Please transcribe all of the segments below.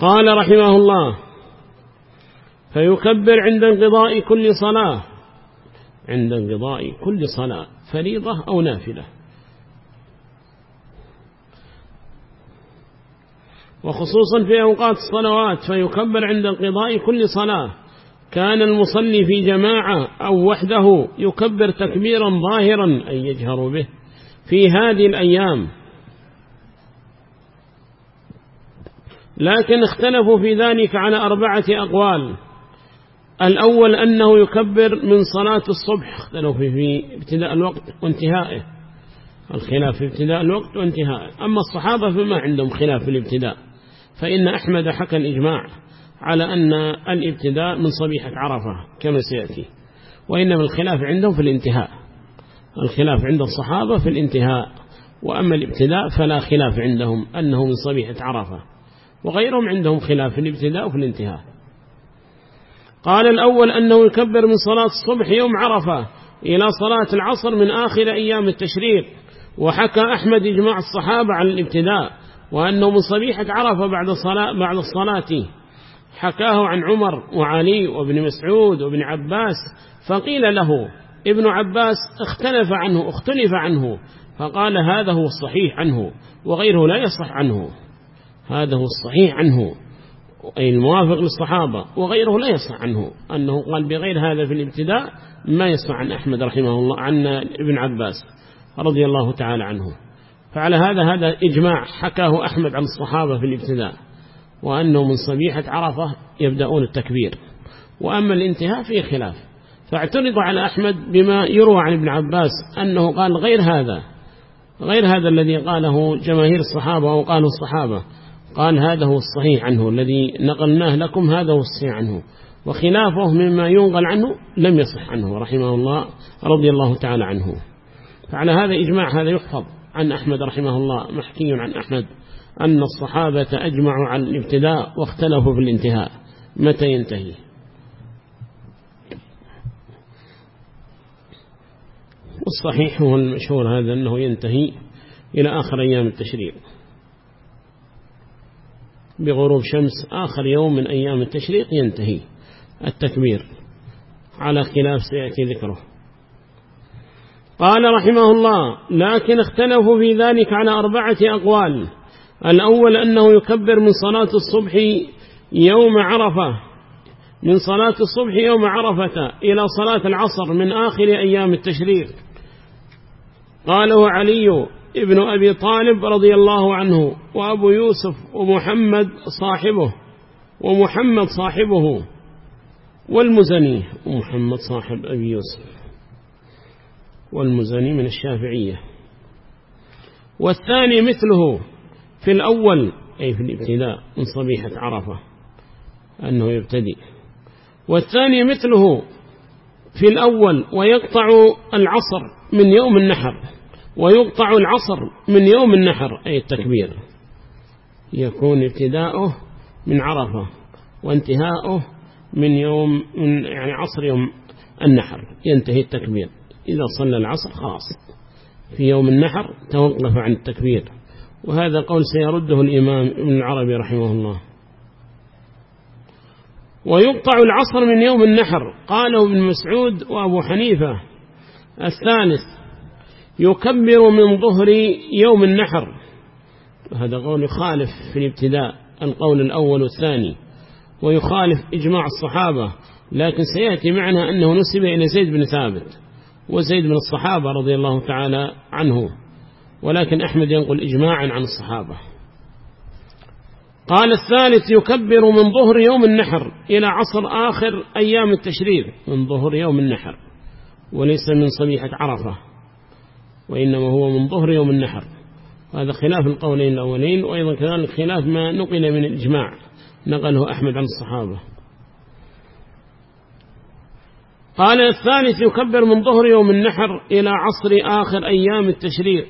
قال رحمه الله فيكبر عند انقضاء كل صلاة عند انقضاء كل صلاة فريضة أو نافلة. وخصوصا في أوقات الصلوات فيكبر عند انقضاء كل صلاة. كان المصلي في جماعة أو وحده يكبر تكبيرا ظاهرا أي يجهر به. في هذه الأيام لكن اختلفوا في ذلك على أربعة أقوال. الأول أنه يكبر من صلاة الصبح اختلفوا في ابتداء الوقت وانتهائه. الخلاف في ابتداء الوقت وانتهائه. أما الصحابة فما عندهم خلاف في الابتداء. فإن أحمد حكى الإجماع على أن الابتداء من صبيحة عرفة كما سيأتي. وإنما الخلاف عندهم في الانتهاء. الخلاف عند الصحابة في الانتهاء. وأما الابتداء فلا خلاف عندهم أنه من صبيحة عرفة. وغيرهم عندهم خلاف في الابتداء وفي الانتهاء. قال الأول أنه يكبر من صلاة الصبح يوم عرفة إلى صلاة العصر من آخر أيام التشريق وحكى أحمد إجماع الصحابة عن الابتداء وأنه من صبيحة عرفة بعد الصلاة, بعد الصلاة. حكاه عن عمر وعلي وابن مسعود وابن عباس فقيل له ابن عباس اختلف عنه اختلف عنه فقال هذا هو الصحيح عنه وغيره لا يصح عنه. هذا هو الصحيح عنه. أي الموافق للصحابة وغيره لا يصح عنه. أنه قال بغير هذا في الابتداء ما يصح عن أحمد رحمه الله عن ابن عباس رضي الله تعالى عنه. فعلى هذا هذا إجماع حكاه أحمد عن الصحابة في الابتداء وأنه من صبيحة عرفة يبدأون التكبير. وأما الانتهاء فيه خلاف. فاعترض على أحمد بما يروى عن ابن عباس أنه قال غير هذا غير هذا الذي قاله جماهير الصحابة أو قاله الصحابة. قال هذا هو الصحيح عنه الذي نقلناه لكم هذا هو الصحيح عنه. وخلافه مما ينقل عنه لم يصح عنه رحمه الله رضي الله تعالى عنه. فعلى هذا إجماع هذا يحفظ عن أحمد رحمه الله محكي عن أحمد أن الصحابة أجمعوا عن الابتداء واختلفوا في الانتهاء. متى ينتهي؟ والصحيح هو المشهور هذا أنه ينتهي إلى آخر أيام التشريع بغروب شمس آخر يوم من أيام التشريق ينتهي. التكبير على خلاف سيأتي ذكره. قال رحمه الله لكن اختلفوا في ذلك على أربعة أقوال. الأول أنه يكبر من صلاة الصبح يوم عرفة من صلاة الصبح يوم عرفة إلى صلاة العصر من آخر أيام التشريق. قاله علي ابن أبي طالب رضي الله عنه وأبو يوسف ومحمد صاحبه ومحمد صاحبه والمزني ومحمد صاحب أبي يوسف والمزني من الشافعية والثاني مثله في الأول أي في الابتداء من صبيحة عرفة أنه يبتدي والثاني مثله في الأول ويقطع العصر من يوم النحر. ويقطع العصر من يوم النحر أي التكبير. يكون ابتداؤه من عرفة وانتهاؤه من يوم من يعني عصر يوم النحر. ينتهي التكبير. إذا صلى العصر خلاص. في يوم النحر توقف عن التكبير. وهذا قول سيرده الإمام ابن العربي رحمه الله. ويقطع العصر من يوم النحر. قاله ابن مسعود وأبو حنيفة. الثالث يكبر من ظهر يوم النحر. هذا قول يخالف في الابتداء القول الأول والثاني ويخالف إجماع الصحابة لكن سيأتي معنا أنه نسب إلى زيد بن ثابت وزيد من الصحابة رضي الله تعالى عنه ولكن أحمد ينقل إجماعا عن الصحابة. قال الثالث يكبر من ظهر يوم النحر إلى عصر آخر أيام التشريف من ظهر يوم النحر وليس من صبيحة عرفة. وإنما هو من ظهر يوم النحر. هذا خلاف القولين الأولين وأيضا كذلك خلاف ما نقل من الإجماع. نقله أحمد عن الصحابة. قال الثالث يكبر من ظهر يوم النحر إلى عصر آخر أيام التشريق.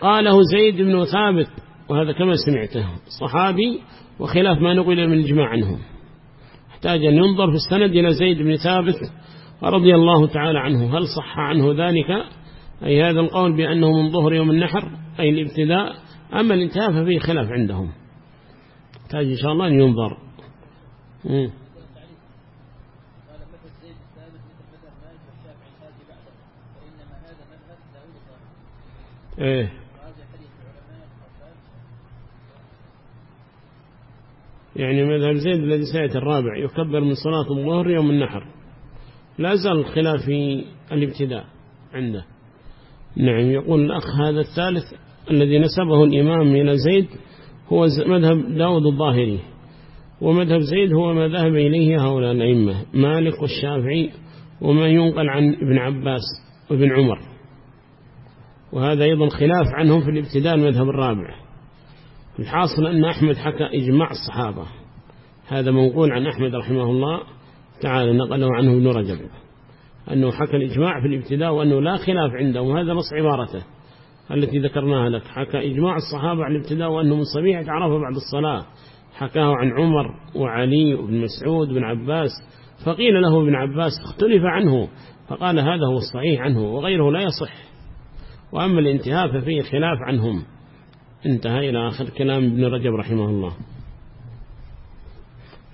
قاله زيد بن ثابت وهذا كما سمعته صحابي وخلاف ما نقل من الإجماع عنه احتاج أن ينظر في السند إلى زيد بن ثابت رضي الله تعالى عنه. هل صح عنه ذلك؟ أي هذا القول بأنه من ظهر يوم النحر أي الابتداء أما الانتهاء ففيه خلاف عندهم. يحتاج إن شاء الله أن ينظر. مم. إيه. يعني مذهب زيد الذي سيأتي الرابع يكبر من صلاة الظهر يوم النحر. لا زال الخلاف في الابتداء عنده. نعم يقول الأخ هذا الثالث الذي نسبه الإمام إلى زيد هو مذهب داود الظاهري ومذهب زيد هو ما ذهب إليه هؤلاء الأئمة مالك والشافعي وما ينقل عن ابن عباس وابن عمر وهذا أيضا خلاف عنهم في الابتداء المذهب الرابع. الحاصل أن أحمد حكى إجماع الصحابة هذا منقول عن أحمد رحمه الله تعالى نقله عنه ابن رجب. أنه حكى الإجماع في الابتداء وأنه لا خلاف عنده وهذا نص عبارته التي ذكرناها لك. حكى إجماع الصحابة عن الابتداء وأنه من صبيحة عرفه بعد الصلاة. حكاه عن عمر وعلي وابن مسعود بن عباس فقيل له ابن عباس اختلف عنه فقال هذا هو الصحيح عنه وغيره لا يصح. وأما الانتهاء ففيه خلاف عنهم. انتهى إلى آخر كلام ابن رجب رحمه الله.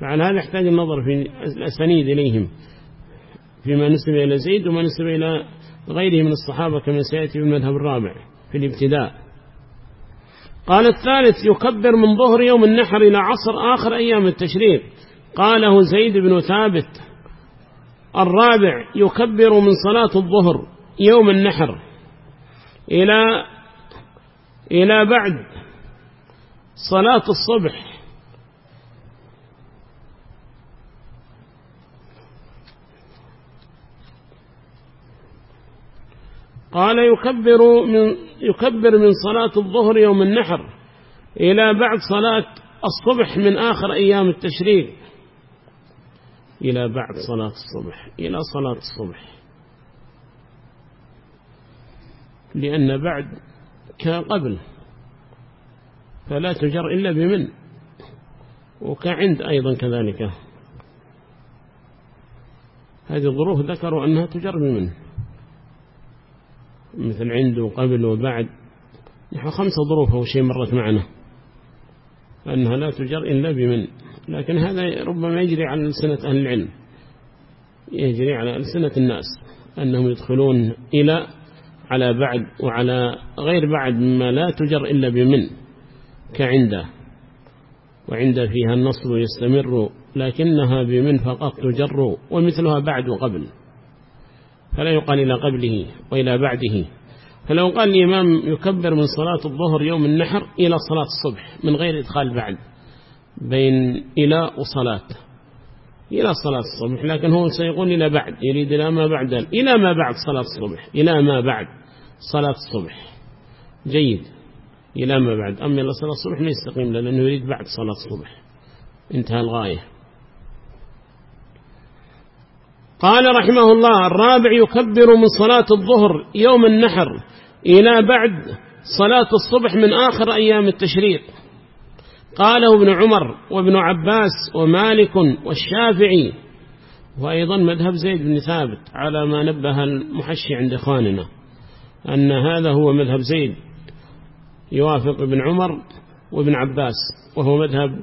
فعلى هذا يحتاج النظر في الأسانيد إليهم. فيما نسب إلى زيد وما نسب إلى غيره من الصحابة كما سيأتي في المذهب الرابع في الابتداء. قال الثالث يكبر من ظهر يوم النحر إلى عصر آخر أيام التشريق. قاله زيد بن ثابت. الرابع يكبر من صلاة الظهر يوم النحر إلى إلى بعد صلاة الصبح. قال يكبر من, يكبر من صلاة الظهر يوم النحر إلى بعد صلاة الصبح من آخر أيام التشريق. إلى بعد صلاة الصبح إلى صلاة الصبح. لأن بعد كقبل فلا تجر إلا بمن. وكعند أيضا كذلك. هذه الظروف ذكروا أنها تجر بمن. مثل عنده وقبل وبعد. نحو خمسة ظروف أو شيء مرت معنا. أنها لا تجر إلا بمن لكن هذا ربما يجري على ألسنة أهل العلم. يجري على ألسنة الناس. أنهم يدخلون إلى على بعد وعلى غير بعد مما لا تجر إلا بمن كعنده. وعند فيها النصب يستمر لكنها بمن فقط تجر ومثلها بعد وقبل. فلا يقال إلى قبله وإلى بعده. فلو قال الإمام يكبر من صلاة الظهر يوم النحر إلى صلاة الصبح من غير إدخال بعد بين إلى وصلاة إلى صلاة الصبح لكن هو سيقول إلى بعد يريد إلى ما بعد إلى ما بعد صلاة الصبح إلى ما بعد صلاة الصبح. جيد إلى ما بعد أما إلى صلاة الصبح ما يستقيم لأنه يريد بعد صلاة الصبح. انتهى الغاية. قال رحمه الله الرابع يكبر من صلاة الظهر يوم النحر إلى بعد صلاة الصبح من آخر أيام التشريق. قاله ابن عمر وابن عباس ومالك والشافعي وأيضا مذهب زيد بن ثابت على ما نبه المحشي عند إخواننا أن هذا هو مذهب زيد. يوافق ابن عمر وابن عباس وهو مذهب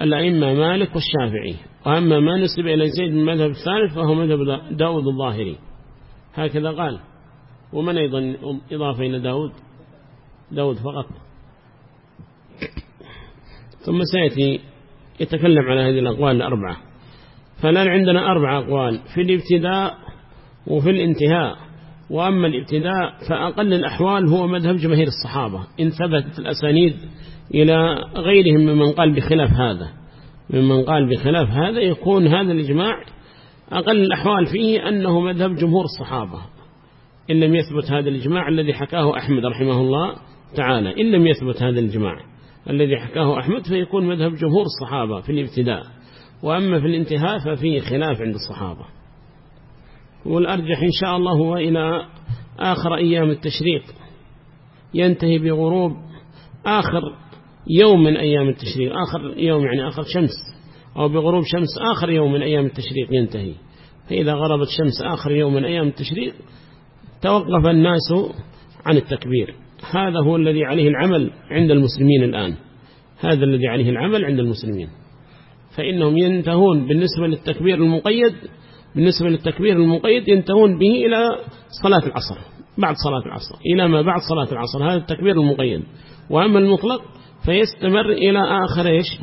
الأئمة مالك والشافعي. وأما ما نسب إلى زيد من مذهب الثالث فهو مذهب داود الظاهري. هكذا قال. ومن أيضا إضافة إلى داود؟ داود فقط. ثم سيأتي يتكلم على هذه الأقوال الأربعة. فالآن عندنا أربع أقوال في الابتداء وفي الانتهاء. وأما الابتداء فأقل الأحوال هو مذهب جماهير الصحابة. إن ثبتت الأسانيد إلى غيرهم ممن قال بخلاف هذا. ممن قال بخلاف هذا يكون هذا الإجماع أقل الأحوال فيه أنه مذهب جمهور الصحابة. إن لم يثبت هذا الإجماع الذي حكاه أحمد رحمه الله تعالى. إن لم يثبت هذا الإجماع الذي حكاه أحمد فيكون مذهب جمهور الصحابة في الابتداء. وأما في الانتهاء ففيه خلاف عند الصحابة. والأرجح إن شاء الله هو إلى آخر أيام التشريق. ينتهي بغروب آخر يوم من أيام التشريق آخر يوم يعني آخر شمس أو بغروب شمس آخر يوم من أيام التشريق ينتهي. فإذا غربت شمس آخر يوم من أيام التشريق توقف الناس عن التكبير. هذا هو الذي عليه العمل عند المسلمين الآن. هذا الذي عليه العمل عند المسلمين. فإنهم ينتهون بالنسبة للتكبير المقيد بالنسبة للتكبير المقيد ينتهون به إلى صلاة العصر بعد صلاة العصر إلى ما بعد صلاة العصر. هذا التكبير المقيد. وأما المطلق فيستمر إلى آخر إيش؟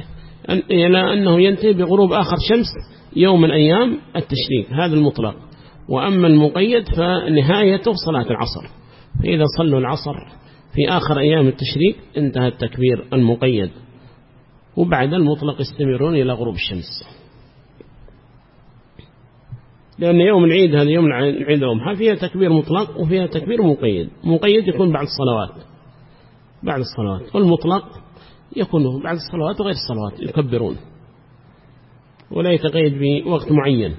إلى أنه ينتهي بغروب آخر شمس يوم من أيام التشريك هذا المطلق. وأما المقيد فنهايته صلاة العصر. فإذا صلوا العصر في آخر أيام التشريك انتهى التكبير المقيد. وبعد المطلق يستمرون إلى غروب الشمس. لأن يوم العيد هذا يوم العيد الأضحى فيها تكبير مطلق وفيها تكبير مقيد. مقيد يكون بعد الصلوات. بعد الصلوات. والمطلق يكون بعد الصلوات وغير الصلوات يكبرون. ولا يتقيد بوقت معين.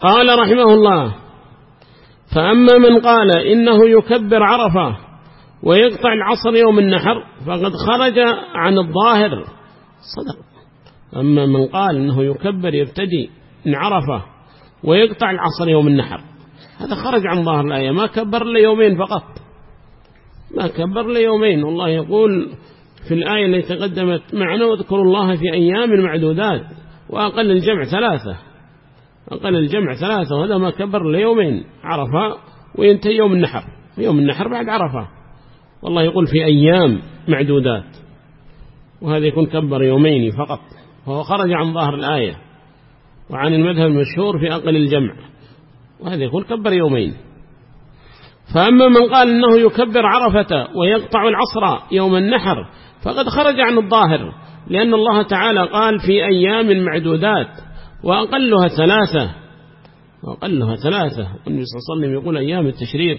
قال رحمه الله فأما من قال إنه يكبر عرفة ويقطع العصر يوم النحر فقد خرج عن الظاهر. صدق. أما من قال إنه يكبر يبتدي من عرفة ويقطع العصر يوم النحر هذا خرج عن ظاهر الآية ما كبر ليومين فقط. ما كبر ليومين. والله يقول في الآية التي تقدمت معنا واذكروا الله في أيام معدودات وأقل الجمع ثلاثة. أقل الجمع ثلاثة وهذا ما كبر ليومين عرفة وينتهي يوم النحر. يوم النحر بعد عرفة. والله يقول في أيام معدودات. وهذا يكون كبر يومين فقط. فهو خرج عن ظاهر الآية وعن المذهب المشهور في أقل الجمع. وهذا يكون كبر يومين. فأما من قال أنه يكبر عرفة ويقطع العصر يوم النحر فقد خرج عن الظاهر لأن الله تعالى قال في أيام معدودات وأقلها ثلاثة وأقلها ثلاثة. والنبي صلى الله عليه وسلم يقول أيام التشريق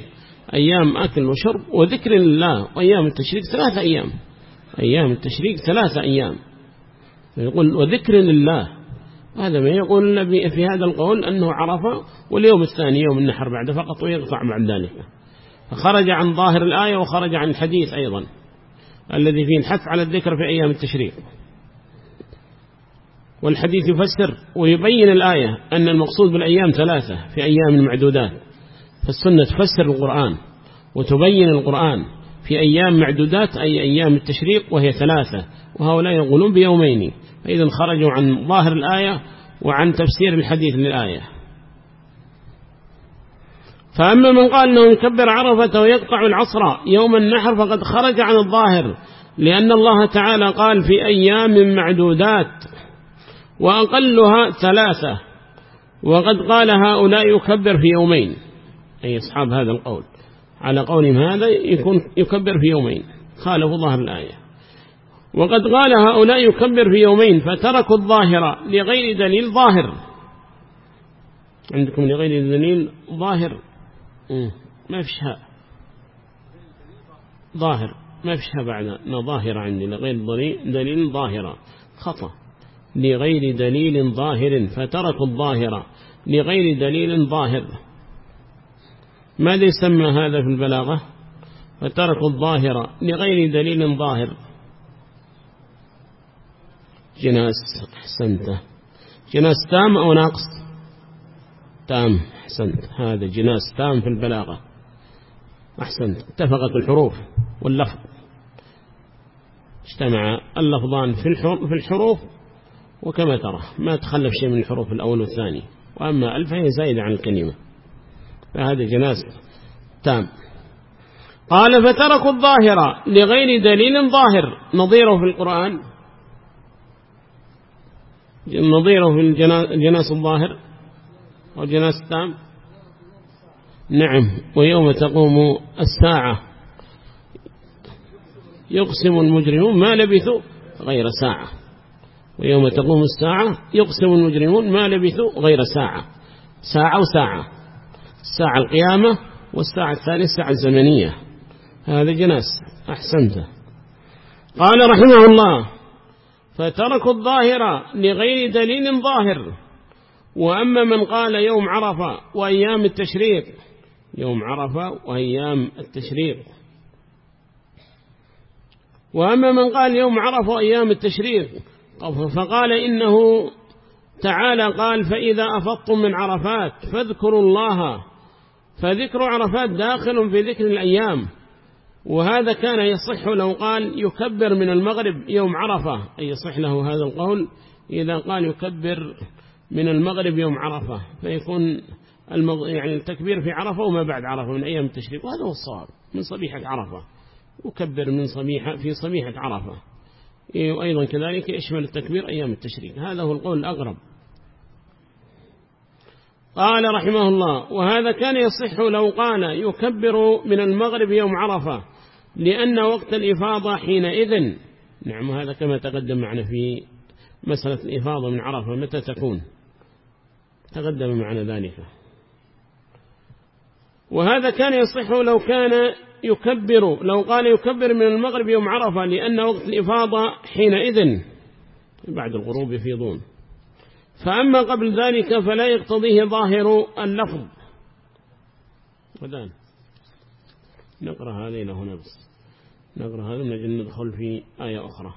أيام أكل وشرب وذكر الله وأيام التشريق ثلاثة أيام أيام التشريق ثلاثة أيام. يقول وذكر لله. هذا ما يقول في هذا القول أنه عرفة واليوم الثاني يوم النحر بعد فقط ويقطع بعد ذلك. فخرج عن ظاهر الآية وخرج عن الحديث أيضا الذي فيه الحث على الذكر في أيام التشريق. والحديث يفسر ويبين الآية أن المقصود بالأيام ثلاثة في أيام المعدودات فالسنة تفسر القرآن وتبين القرآن في أيام معدودات أي أيام التشريق وهي ثلاثة. وهؤلاء يقولون بيومين. فإذا خرجوا عن ظاهر الآية وعن تفسير الحديث للآية. فأما من قال أنه يكبر عرفة ويقطع العصر يوم النحر فقد خرج عن الظاهر لأن الله تعالى قال في أيام معدودات وأقلها ثلاثة وقد قال هؤلاء يكبر في يومين. أي أصحاب هذا القول. على قولهم هذا يكون يكبر في يومين. خالفوا ظاهر الآية. وقد قال هؤلاء يكبر في يومين فتركوا الظاهر لغير دليل ظاهر. عندكم لغير دليل ظاهر؟ ما فيش هاء. ظاهر. ما فيش هاء بعد. ظاهر عندي. لغير دليل ظاهرة خطأ. لغير دليل ظاهر. فتركوا الظاهر. لغير دليل ظاهر. ماذا يسمى هذا في البلاغة؟ فتركوا الظاهر. لغير دليل ظاهر. جناس. أحسنت. جناس تام أو ناقص؟ تام أحسنت. هذا جناس تام في البلاغة. أحسنت. اتفقت الحروف واللفظ. اجتمع اللفظان في الحروف وكما ترى ما تخلف شيء من الحروف الأول والثاني وأما ألف هي زائدة عن الكلمة. فهذا جناس تام. قال فتركوا الظاهرة لغير دليل ظاهر. نظيره في القرآن. نظيره في الجناس الظاهر. أو جناس التام نعم ويوم تقوم الساعة. يقسم المجرمون ما لبثوا غير ساعة. ويوم تقوم الساعة يقسم المجرمون ما لبثوا غير ساعة. ساعة وساعة. الساعة القيامة والساعة الثانية الساعة الزمنية. هذا جناس. أحسنت. قال رحمه الله فتركوا الظاهرة لغير دليل ظاهر. وأما من قال يوم عرفة وأيام التشريق يوم عرفة وأيام التشريق. وأما من قال يوم عرفة وأيام التشريق فقال إنه تعالى قال فإذا أفضتم من عرفات فاذكروا الله فذكر عرفات داخل في ذكر الأيام. وهذا كان يصح لو قال يكبر من المغرب يوم عرفة أي يصح له هذا القول إذا قال يكبر من المغرب يوم عرفة فيكون المغ... يعني التكبير في عرفة وما بعد عرفة من أيام التشريق وهذا هو الصواب من صبيحة عرفة يكبر من صبيحة في صبيحة عرفة. وأيضا كذلك يشمل التكبير أيام التشريق هذا هو القول الأقرب قال رحمه الله وهذا كان يصح لو قال يكبر من المغرب يوم عرفة لأن وقت الإفاضة حينئذ نعم هذا كما تقدم معنا في مسألة الإفاضة من عرفة متى تكون؟ تقدم معنا ذلك. وهذا كان يصح لو كان يكبر لو قال يكبر من المغرب يوم عرفة لأن وقت الإفاضة حينئذ بعد الغروب يفيضون. فأما قبل ذلك فلا يقتضيه ظاهر اللفظ. ودان. نقرأ هذين هنا بس. نقرأ هذا من ندخل في آية أخرى.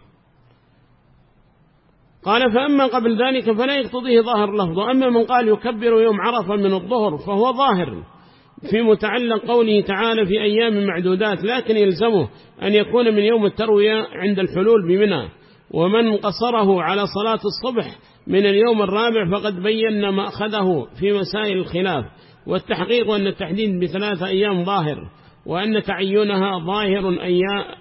قال فأما قبل ذلك فلا يقتضيه ظاهر لفظ أما من قال يكبر يوم عرفة من الظهر فهو ظاهر في متعلق قوله تعالى في أيام معدودات لكن يلزمه أن يكون من يوم التروية عند الحلول بمنى. ومن قصره على صلاة الصبح من اليوم الرابع فقد بينا ما أخذه في مسائل الخلاف. والتحقيق أن التحديد بثلاثة أيام ظاهر وأن تعينها ظاهر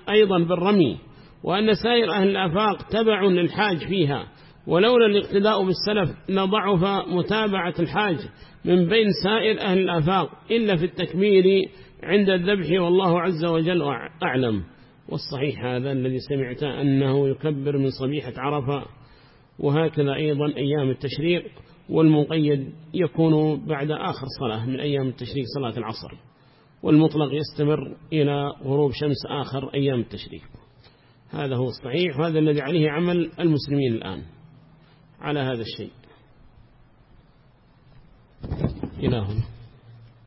أيضا بالرمي. وأن سائر أهل الأفاق تبع للحاج فيها ولولا الاقتداء بالسلف لضعف متابعة الحاج من بين سائر أهل الأفاق إلا في التكبير عند الذبح والله عز وجل أعلم. والصحيح هذا الذي سمعت أنه يكبر من صبيحة عرفة وهكذا أيضا أيام التشريق والمقيد يكون بعد آخر صلاة من أيام التشريق صلاة العصر والمطلق يستمر إلى غروب شمس آخر أيام التشريق. هذا هو الصحيح وهذا الذي عليه عمل المسلمين الآن على هذا الشيء. إلهنا.